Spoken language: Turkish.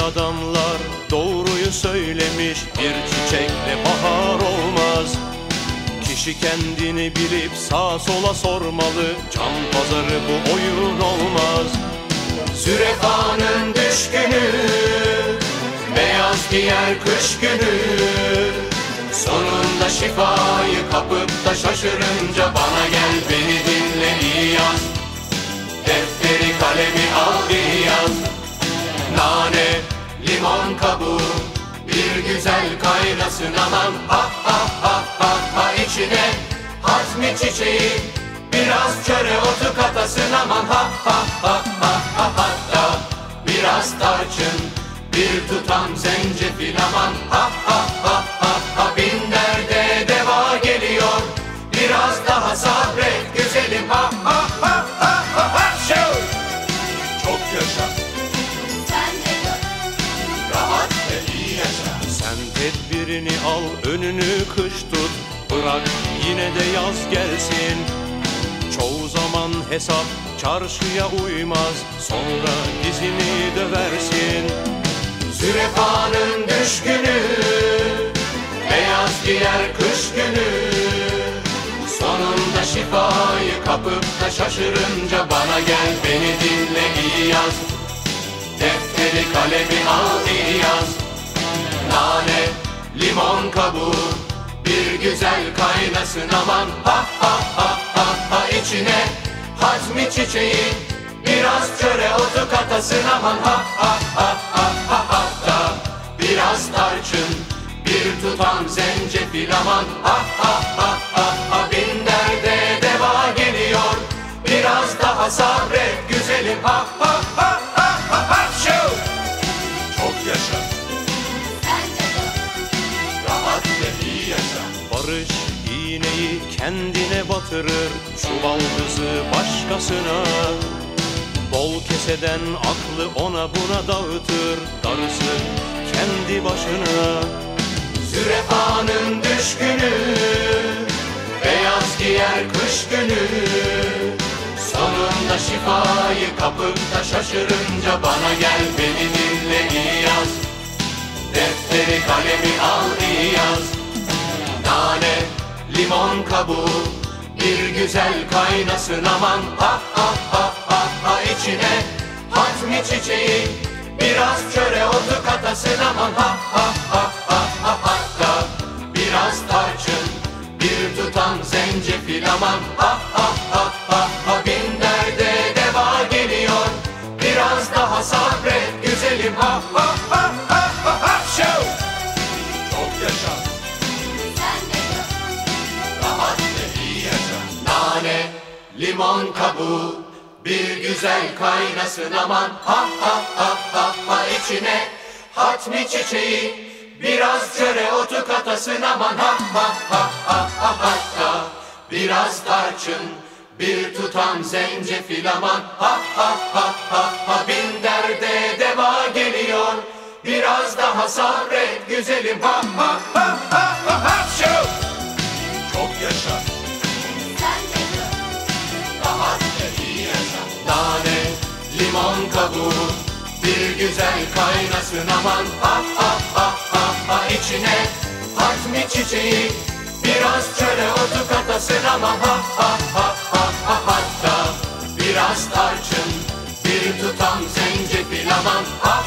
adamlar doğruyu söylemiş. Bir çiçekle bahar olmaz. Kişi kendini bilip sağa sola sormalı. Can pazarı bu oyun olmaz. Zürefanın düşkünü Beyaz giyer kış günü. Sonunda şifayı kapıp da şaşırınca Bana gel beni dinle iyi yaz Defteri kalemi al Nane, limon kabuğu Bir güzel kaynasın aman. Ha ha ha ha ha içine Hazmi çiçeği Biraz çöre otu katasın aman. Ha ha ha ha ha hatta Biraz tarçın Bir tutam zencefil aman. Ha tedbirini al önünü kış tut. Bırak yine de yaz gelsin. Çoğu zaman hesap çarşıya uymaz. Sonra dizini döversin Zürefanın düşkünü Beyaz giyer kış günü. Sonunda şifayı kapıp da şaşırınca Bana gel beni dinle iyi yaz Defteri kalemi al iyi yaz Nane, limon kabuğu Bir güzel kaynasın aman Ha ha ha ha ha içine Hazmi çiçeği Biraz çöre otu katasın aman Ha ha ha ha ha hatta Biraz tarçın Bir tutam zencefil aman Ha ha ha ha ha Bin derde deva geliyor Biraz daha sabret güzelim Ha ha ha ha ha ha! Çok yaşa Barış iğneyi kendine batırır, şu başkasına. Bol keseden aklı ona buna dağıtır, darısı kendi başına. Zürefanın düşkünü, beyaz giyer kış günü. Sonunda şifayı kapıp da şaşırınca bana gel beni dinle iyi yaz. Defteri kalemi al iyi yaz kabuğu Bir güzel kaynasın aman Ha ha ha ha ha içine Hazmi çiçeği Biraz çöre otu katasın aman Ha ha ha ha ha hatta Biraz tarçın Bir tutam zencefil aman Ha ha ha ha ha Bin derde deva geliyor Biraz daha sabret güzelim ha ha limon kabuğu, bir güzel kaynasın aman. Ha ha ha ha ha içine hatmi çiçeği, biraz çöre otu katasın aman. Ha ha ha ha ha hatta biraz tarçın, bir tutam zencefil aman. Ha ha ha ha ha bin derde deva geliyor. Biraz daha sabret güzelim ha ha ha limon kabuğu. Bir güzel kaynasın aman. Ah ah ah ah ah içine Hatmi çiçeği. Biraz çöre otu katasın ama Ha ha ha ha ha. Hatta Biraz tarçın. Bir tutam zencefil aman. Ha